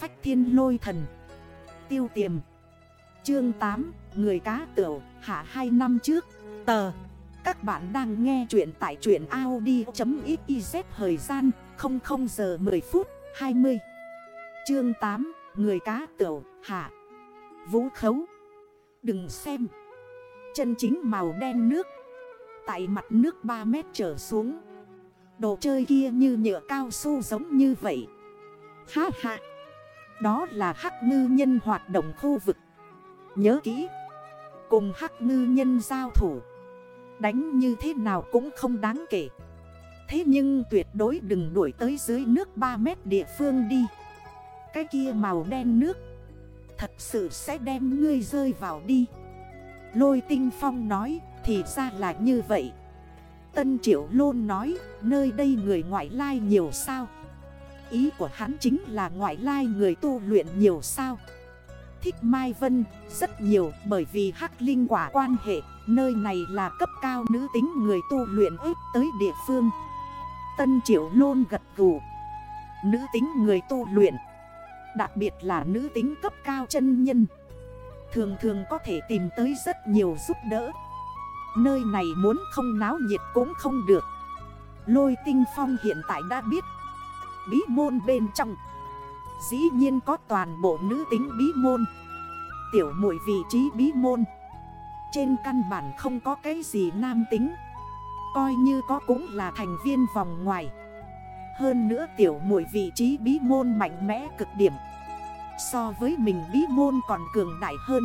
phách thiên lôi thần. Tiêu tiềm. Chương 8 Người cá tửu, hạ 2 năm trước. Tờ. Các bạn đang nghe chuyện tại chuyện Audi.xyz Thời gian 00 giờ 10 phút 20 Chương 8 Người cá tửu, hạ. Vũ khấu. Đừng xem. Chân chính màu đen nước. Tại mặt nước 3 mét trở xuống. Đồ chơi kia như nhựa cao su giống như vậy. Ha ha. Đó là hắc ngư nhân hoạt động khu vực. Nhớ kỹ, Cùng hắc ngư nhân giao thủ, Đánh như thế nào cũng không đáng kể. Thế nhưng tuyệt đối đừng đuổi tới dưới nước 3 mét địa phương đi. Cái kia màu đen nước, Thật sự sẽ đem ngươi rơi vào đi. Lôi tinh phong nói, Thì ra là như vậy. Tân triệu lôn nói, Nơi đây người ngoại lai nhiều sao? Ý của hắn chính là ngoại lai người tu luyện nhiều sao. Thích Mai Vân, rất nhiều, bởi vì hắc linh quả quan hệ, Nơi này là cấp cao nữ tính người tu luyện ếp tới địa phương. Tân Triệu Lôn gật gù. Nữ tính người tu luyện, Đặc biệt là nữ tính cấp cao chân nhân, Thường thường có thể tìm tới rất nhiều giúp đỡ. Nơi này muốn không náo nhiệt cũng không được. Lôi tinh phong hiện tại đã biết Bí môn bên trong. Dĩ nhiên có toàn bộ nữ tính bí môn. Tiểu muội vị trí bí môn. Trên căn bản không có cái gì nam tính. Coi như có cũng là thành viên vòng ngoài. Hơn nữa tiểu muội vị trí bí môn mạnh mẽ cực điểm. So với mình bí môn còn cường đại hơn.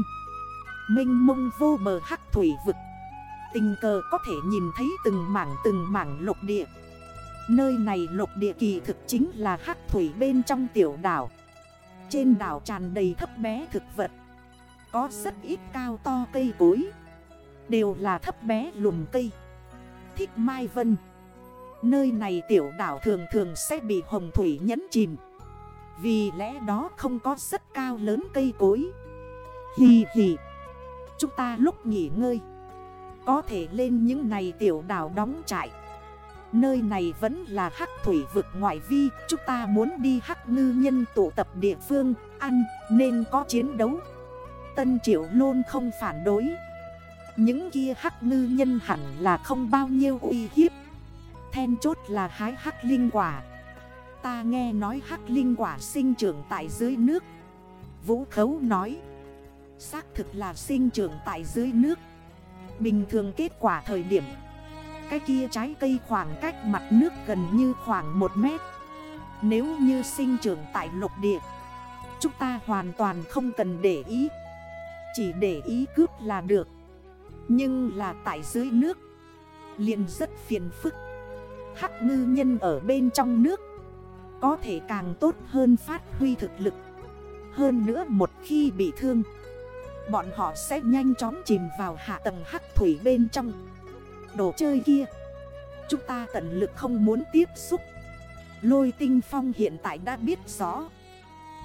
Minh mông vô bờ hắc thủy vực. Tình cờ có thể nhìn thấy từng mảng từng mảng lục địa. Nơi này lục địa kỳ thực chính là hắc thủy bên trong tiểu đảo. Trên đảo tràn đầy thấp bé thực vật. Có rất ít cao to cây cối. Đều là thấp bé lùm cây. Thích Mai Vân. Nơi này tiểu đảo thường thường sẽ bị hồng thủy nhấn chìm. Vì lẽ đó không có rất cao lớn cây cối. Hì hì. Chúng ta lúc nghỉ ngơi. Có thể lên những này tiểu đảo đóng trại. Nơi này vẫn là hắc thủy vực ngoại vi, Chúng ta muốn đi hắc ngư nhân tụ tập địa phương, Ăn, nên có chiến đấu. Tân triệu luôn không phản đối. Những kia hắc ngư nhân hẳn là không bao nhiêu uy hiếp. Then chốt là hái hắc linh quả. Ta nghe nói hắc linh quả sinh trưởng tại dưới nước. Vũ khấu nói, Xác thực là sinh trưởng tại dưới nước. Bình thường kết quả thời điểm cái kia trái cây khoảng cách mặt nước gần như khoảng 1 mét. Nếu như sinh trưởng tại lục địa, Chúng ta hoàn toàn không cần để ý. Chỉ để ý cướp là được. Nhưng là tại dưới nước, liền rất phiền phức. Hắc ngư nhân ở bên trong nước, Có thể càng tốt hơn phát huy thực lực. Hơn nữa một khi bị thương, Bọn họ sẽ nhanh chóng chìm vào hạ tầng hắc thủy bên trong đồ chơi kia. Chúng ta tận lực không muốn tiếp xúc. Lôi tinh phong hiện tại đã biết rõ.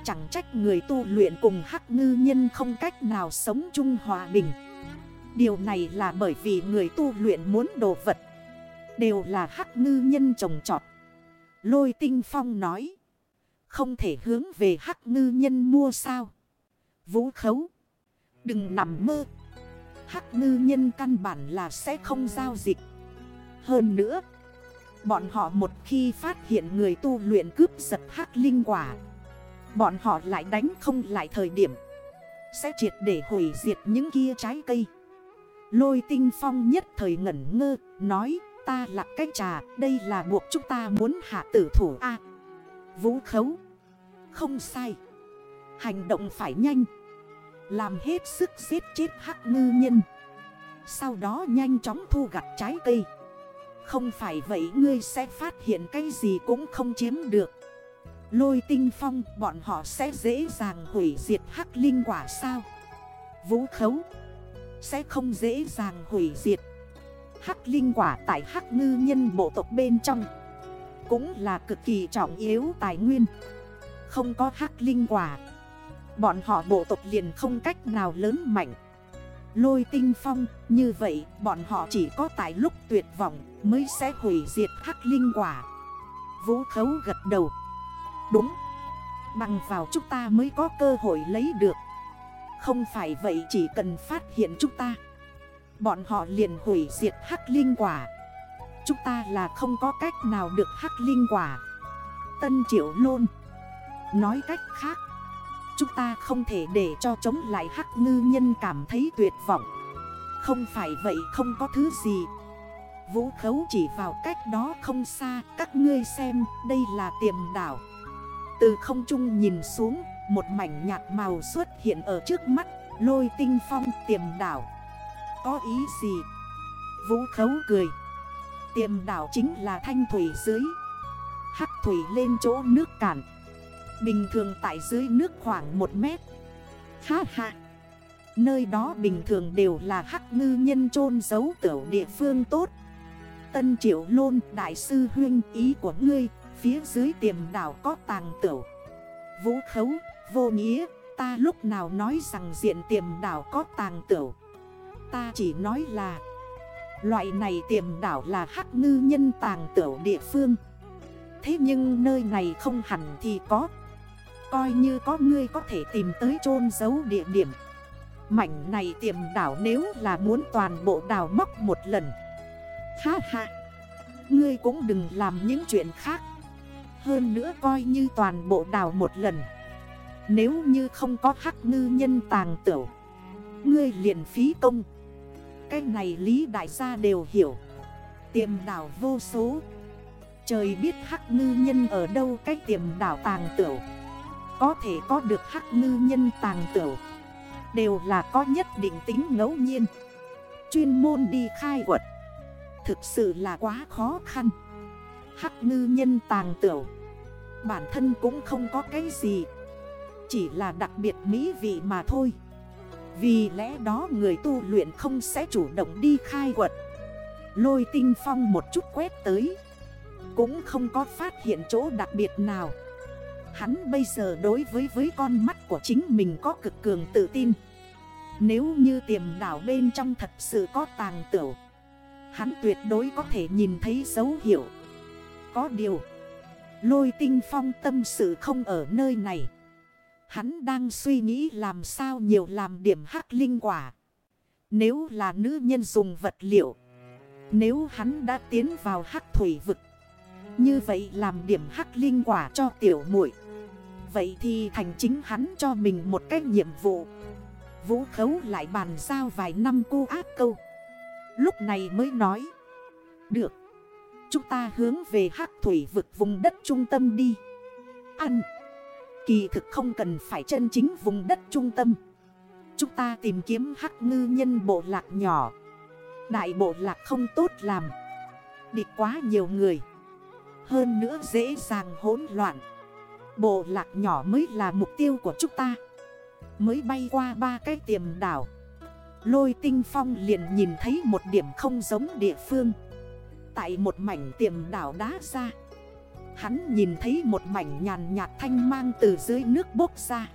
Chẳng trách người tu luyện cùng hắc ngư nhân không cách nào sống chung hòa bình. Điều này là bởi vì người tu luyện muốn đồ vật. Đều là hắc ngư nhân trồng trọt. Lôi tinh phong nói. Không thể hướng về hắc ngư nhân mua sao? Vũ khấu. Đừng nằm mơ. Hắc ngư nhân căn bản là sẽ không giao dịch. Hơn nữa, Bọn họ một khi phát hiện người tu luyện cướp giật hắc linh quả, Bọn họ lại đánh không lại thời điểm, Sẽ triệt để hủy diệt những kia trái cây. Lôi tinh phong nhất thời ngẩn ngơ, Nói, ta là cái trà, Đây là buộc chúng ta muốn hạ tử thủ A. Vũ khấu, Không sai. Hành động phải nhanh làm hết sức giết chết hắc ngư nhân. Sau đó nhanh chóng thu gặt trái cây. Không phải vậy ngươi sẽ phát hiện cái gì cũng không chiếm được. Lôi tinh phong, bọn họ sẽ dễ dàng hủy diệt hắc linh quả sao? Vũ khấu, Sẽ không dễ dàng hủy diệt. Hắc linh quả tại hắc ngư nhân bộ tộc bên trong Cũng là cực kỳ trọng yếu tài nguyên. Không có hắc linh quả Bọn họ bộ tộc liền không cách nào lớn mạnh. Lôi tinh phong, như vậy, bọn họ chỉ có tại lúc tuyệt vọng mới sẽ hủy diệt hắc linh quả. Vũ khấu gật đầu. Đúng. Bằng vào chúng ta mới có cơ hội lấy được. Không phải vậy chỉ cần phát hiện chúng ta. Bọn họ liền hủy diệt hắc linh quả. Chúng ta là không có cách nào được hắc linh quả. Tân triệu lôn. Nói cách khác Chúng ta không thể để cho chống lại hắc ngư nhân cảm thấy tuyệt vọng. Không phải vậy, không có thứ gì. Vũ khấu chỉ vào cách đó không xa, Các ngươi xem, đây là tiềm đảo. Từ không trung nhìn xuống, Một mảnh nhạt màu xuất hiện ở trước mắt, Lôi tinh phong tiềm đảo. Có ý gì? Vũ khấu cười. Tiềm đảo chính là thanh thủy dưới. Hắc thủy lên chỗ nước cản Bình thường tại dưới nước khoảng 1 mét. Ha ha. Nơi đó bình thường đều là hắc ngư nhân chôn giấu tiểu địa phương tốt. Tân triệu lôn, đại sư huyên ý của ngươi, Phía dưới tiềm đảo có tàng tiểu. Vũ khấu, vô nghĩa, Ta lúc nào nói rằng diện tiềm đảo có tàng tiểu? Ta chỉ nói là, Loại này tiềm đảo là hắc ngư nhân tàng tiểu địa phương. Thế nhưng nơi này không hẳn thì có. Coi như có ngươi có thể tìm tới chôn giấu địa điểm. Mảnh này tiềm đảo nếu là muốn toàn bộ đảo móc một lần. Ha ha, Ngươi cũng đừng làm những chuyện khác. Hơn nữa coi như toàn bộ đảo một lần. Nếu như không có hắc ngư nhân tàng tửu, Ngươi liền phí công. Cái này lý đại gia đều hiểu. Tiềm đảo vô số. Trời biết hắc ngư nhân ở đâu, cái tiềm đảo tàng tửu. Có thể có được hắc ngư nhân tàng tửu Đều là có nhất định tính ngẫu nhiên. Chuyên môn đi khai quật. Thực sự là quá khó khăn. Hắc ngư nhân tàng tửu Bản thân cũng không có cái gì. Chỉ là đặc biệt mỹ vị mà thôi. Vì lẽ đó người tu luyện không sẽ chủ động đi khai quật. Lôi tinh phong một chút quét tới. Cũng không có phát hiện chỗ đặc biệt nào. Hắn bây giờ đối với với con mắt của chính mình có cực cường tự tin. Nếu như tiềm đảo bên trong thật sự có tàng tửu, Hắn tuyệt đối có thể nhìn thấy dấu hiệu. Có điều, Lôi tinh phong tâm sự không ở nơi này. Hắn đang suy nghĩ làm sao nhiều làm điểm hắc linh quả. Nếu là nữ nhân dùng vật liệu, Nếu hắn đã tiến vào hắc thủy vực, Như vậy làm điểm hắc linh quả cho tiểu muội. Vậy thì thành chính hắn cho mình một cái nhiệm vụ. Vũ khấu lại bàn giao vài năm cô ác câu. Lúc này mới nói. Được. Chúng ta hướng về hắc thủy vực vùng đất trung tâm đi. Ăn. Kỳ thực không cần phải chân chính vùng đất trung tâm. Chúng ta tìm kiếm hắc ngư nhân bộ lạc nhỏ. Đại bộ lạc không tốt làm. Địch quá nhiều người. Hơn nữa dễ dàng hỗn loạn. Bộ lạc nhỏ mới là mục tiêu của chúng ta. Mới bay qua ba cái tiềm đảo. Lôi tinh phong liền nhìn thấy một điểm không giống địa phương. Tại một mảnh tiềm đảo đá ra, Hắn nhìn thấy một mảnh nhàn nhạt thanh mang từ dưới nước bốc ra.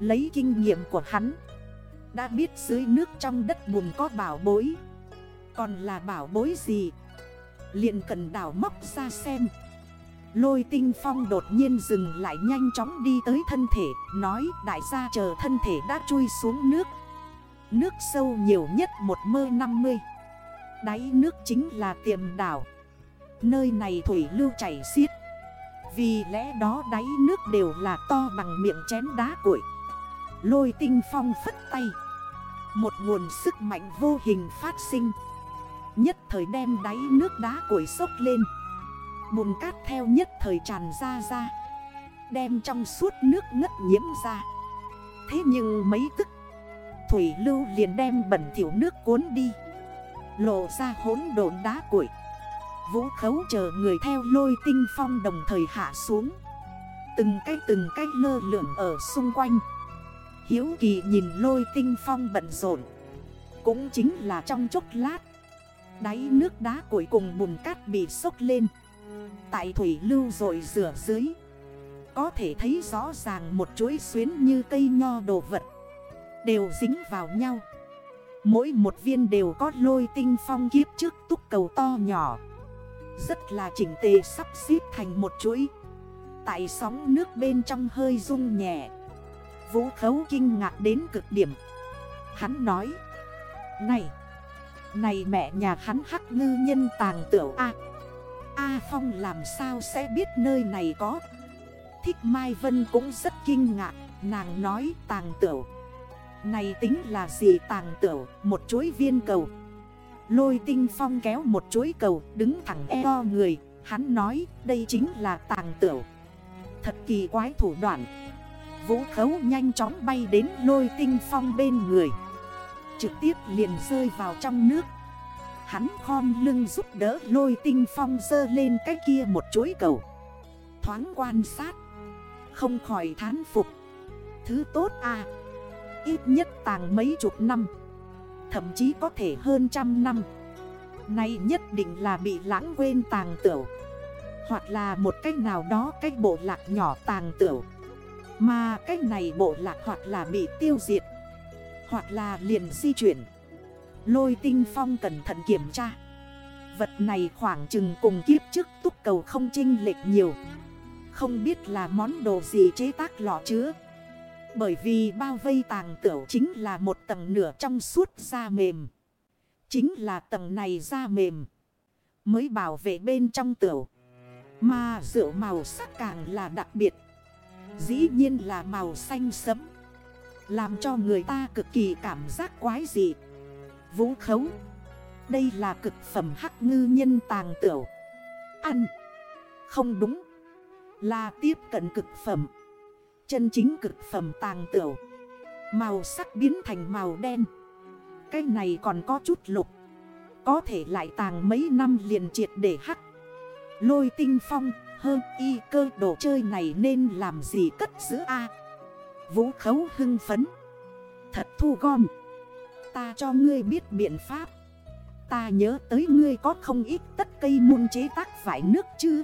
Lấy kinh nghiệm của hắn, Đã biết dưới nước trong đất bùn có bảo bối. Còn là bảo bối gì? Liền cần đảo móc ra xem. Lôi tinh phong đột nhiên dừng lại nhanh chóng đi tới thân thể, Nói, đại gia chờ thân thể đã chui xuống nước. Nước sâu nhiều nhất một mơ 50 Đáy nước chính là tiềm đảo. Nơi này thủy lưu chảy xiết. Vì lẽ đó đáy nước đều là to bằng miệng chén đá cuội. Lôi tinh phong phất tay. Một nguồn sức mạnh vô hình phát sinh. Nhất thời đem đáy nước đá cuội sốc lên. Bùn cát theo nhất thời tràn ra ra. Đem trong suốt nước ngất nhiễm ra. Thế nhưng mấy tức, Thủy lưu liền đem bẩn thiểu nước cuốn đi. Lộ ra hốn độn đá củi Vũ khấu chờ người theo lôi tinh phong đồng thời hạ xuống. Từng cái từng cái lơ lượng ở xung quanh. Hiếu kỳ nhìn lôi tinh phong bận rộn. Cũng chính là trong chốc lát, Đáy nước đá cuội cùng bùn cát bị sốc lên. Tại thủy lưu rồi rửa dưới. Có thể thấy rõ ràng một chuỗi xuyến như cây nho đồ vật. Đều dính vào nhau. Mỗi một viên đều có lôi tinh phong kiếp trước túc cầu to nhỏ. Rất là chỉnh tề sắp xếp thành một chuỗi. Tại sóng nước bên trong hơi rung nhẹ. Vũ khấu kinh ngạc đến cực điểm. Hắn nói, Này Này mẹ nhà hắn hắc ngư nhân tàng tiểu A Phong làm sao sẽ biết nơi này có? Thích Mai Vân cũng rất kinh ngạc, Nàng nói, tàng tiểu, Này tính là gì tàng tiểu? Một chuối viên cầu. Lôi tinh phong kéo một chuối cầu, Đứng thẳng eo người, Hắn nói, đây chính là tàng tiểu. Thật kỳ quái thủ đoạn. Vũ khấu nhanh chóng bay đến lôi tinh phong bên người. Trực tiếp liền rơi vào trong nước. Hắn khom lưng giúp đỡ lôi tinh phong dơ lên cái kia một chuỗi cầu. Thoáng quan sát. Không khỏi thán phục. Thứ tốt à. Ít nhất tàng mấy chục năm. Thậm chí có thể hơn trăm năm. Nay nhất định là bị lãng quên tàng tửu. Hoặc là một cách nào đó cách bộ lạc nhỏ tàng tửu. Mà cách này bộ lạc hoặc là bị tiêu diệt. Hoặc là liền di chuyển. Lôi tinh phong cẩn thận kiểm tra. Vật này khoảng chừng cùng kiếp trước túc cầu không chinh lệch nhiều. Không biết là món đồ gì chế tác lọ chứa. Bởi vì bao vây tàng tửu chính là một tầng nửa trong suốt da mềm. Chính là tầng này da mềm. Mới bảo vệ bên trong tửu. Mà rượu màu sắc càng là đặc biệt. Dĩ nhiên là màu xanh sẫm. Làm cho người ta cực kỳ cảm giác quái dị. Vũ khấu Đây là cực phẩm hắc ngư nhân tàng tửu. Ăn. Không đúng. Là tiếp cận cực phẩm. Chân chính cực phẩm tàng tửu. Màu sắc biến thành màu đen. Cái này còn có chút lục. Có thể lại tàng mấy năm liền triệt để hắc. Lôi tinh phong hơn y, cơ, đồ chơi này nên làm gì cất giữ A? Vũ khấu hưng phấn. Thật thu gom. Ta cho ngươi biết biện pháp. Ta nhớ tới ngươi có không ít tất cây muôn chế tác vải nước chứ?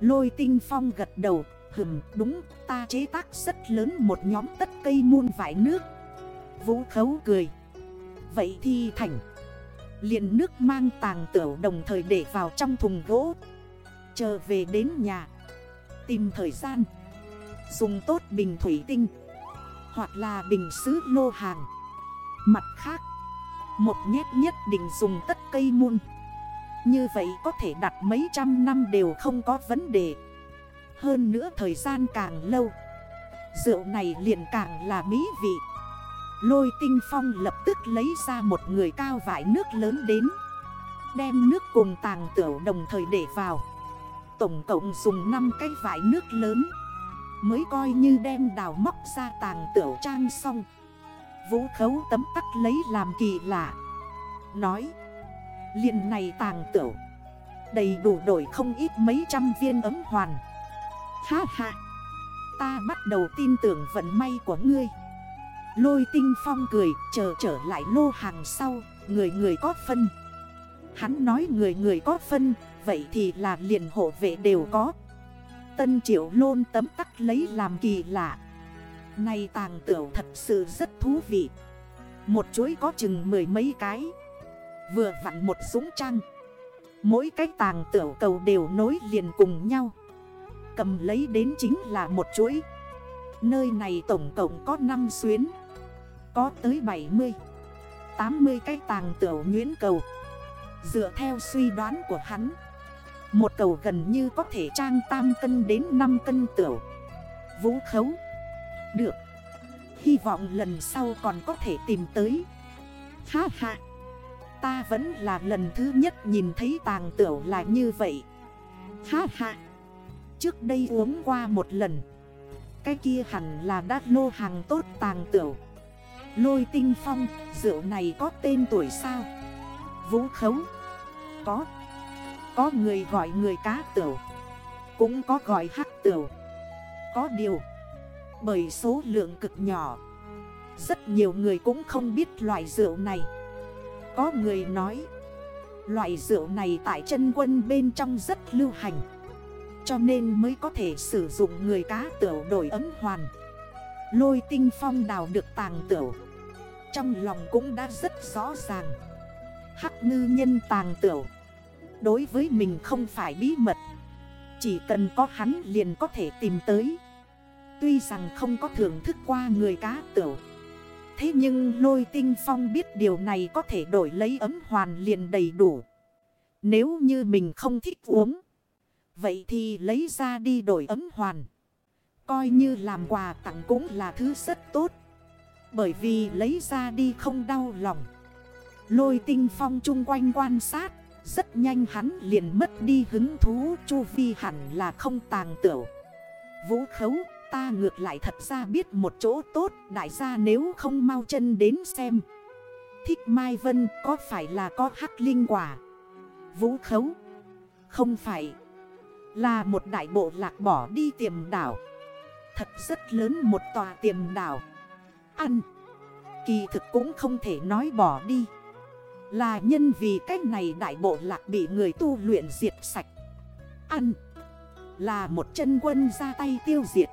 Lôi tinh phong gật đầu, Hừm, đúng, ta chế tác rất lớn một nhóm tất cây muôn vải nước. Vũ khấu cười, Vậy thì thành. Liền nước mang tàng tửu đồng thời để vào trong thùng gỗ. Chờ về đến nhà, Tìm thời gian, Dùng tốt bình thủy tinh, Hoặc là bình sứ lô hàng. Mặt khác, Một nhét nhất định dùng tất cây muôn. Như vậy có thể đặt mấy trăm năm đều không có vấn đề. Hơn nữa thời gian càng lâu, Rượu này liền càng là mỹ vị. Lôi tinh phong lập tức lấy ra một người cao vải nước lớn đến, Đem nước cùng tàng tiểu đồng thời để vào. Tổng cộng dùng 5 cái vải nước lớn, Mới coi như đem đào móc ra tàng tiểu trang xong. Vũ khấu tấm tắc lấy làm kỳ lạ. Nói, liền này tàng tửu, Đầy đủ đổi không ít mấy trăm viên ấm hoàn. Ha ha, Ta bắt đầu tin tưởng vận may của ngươi. Lôi tinh phong cười, chờ trở lại lô hàng sau, Người người có phân. Hắn nói người người có phân, Vậy thì là liền hộ vệ đều có. Tân triệu lôn tấm tắc lấy làm kỳ lạ. Này tàng tửu thật sự rất thú vị. Một chuối có chừng mười mấy cái. Vừa vặn một súng trăng Mỗi cái tàng tửu cầu đều nối liền cùng nhau. Cầm lấy đến chính là một chuỗi. Nơi này tổng cộng có 5 xuyến. Có tới 70 80 cái tàng tửu nguyễn cầu. Dựa theo suy đoán của hắn, một cầu gần như có thể trang tam cân đến 5 cân tửu. Vũ khấu được. Hy vọng lần sau còn có thể tìm tới. Ha ha. Ta vẫn là lần thứ nhất nhìn thấy tàng tửu là như vậy. Ha ha. Trước đây uống qua một lần. Cái kia hẳn là đã lô hàng tốt tàng tửu. Lôi tinh phong, Rượu này có tên tuổi sao? Vũ khấu Có. Có người gọi người cá tửu. Cũng có gọi hắc tửu. Có điều bởi số lượng cực nhỏ. Rất nhiều người cũng không biết loại rượu này. Có người nói, Loại rượu này tại chân quân bên trong rất lưu hành. Cho nên mới có thể sử dụng người cá tửu đổi ấm hoàn. Lôi tinh phong đào được tàng tửu. Trong lòng cũng đã rất rõ ràng. Hắc ngư nhân tàng tửu. Đối với mình không phải bí mật. Chỉ cần có hắn liền có thể tìm tới. Tuy rằng không có thưởng thức qua người cá tửu, Thế nhưng lôi tinh phong biết điều này có thể đổi lấy ấm hoàn liền đầy đủ. Nếu như mình không thích uống, Vậy thì lấy ra đi đổi ấm hoàn. Coi như làm quà tặng cũng là thứ rất tốt. Bởi vì lấy ra đi không đau lòng. Lôi tinh phong chung quanh quan sát, Rất nhanh hắn liền mất đi hứng thú, Chu vi hẳn là không tàng tửu. Vũ khấu ta ngược lại thật ra biết một chỗ tốt, Đại gia nếu không mau chân đến xem. Thích Mai Vân có phải là có hắc linh quả? Vũ khấu? Không phải. Là một đại bộ lạc bỏ đi tiềm đảo. Thật rất lớn một tòa tiềm đảo. Ăn. Kỳ thực cũng không thể nói bỏ đi. Là nhân vì cách này đại bộ lạc bị người tu luyện diệt sạch. Ăn. Là một chân quân ra tay tiêu diệt.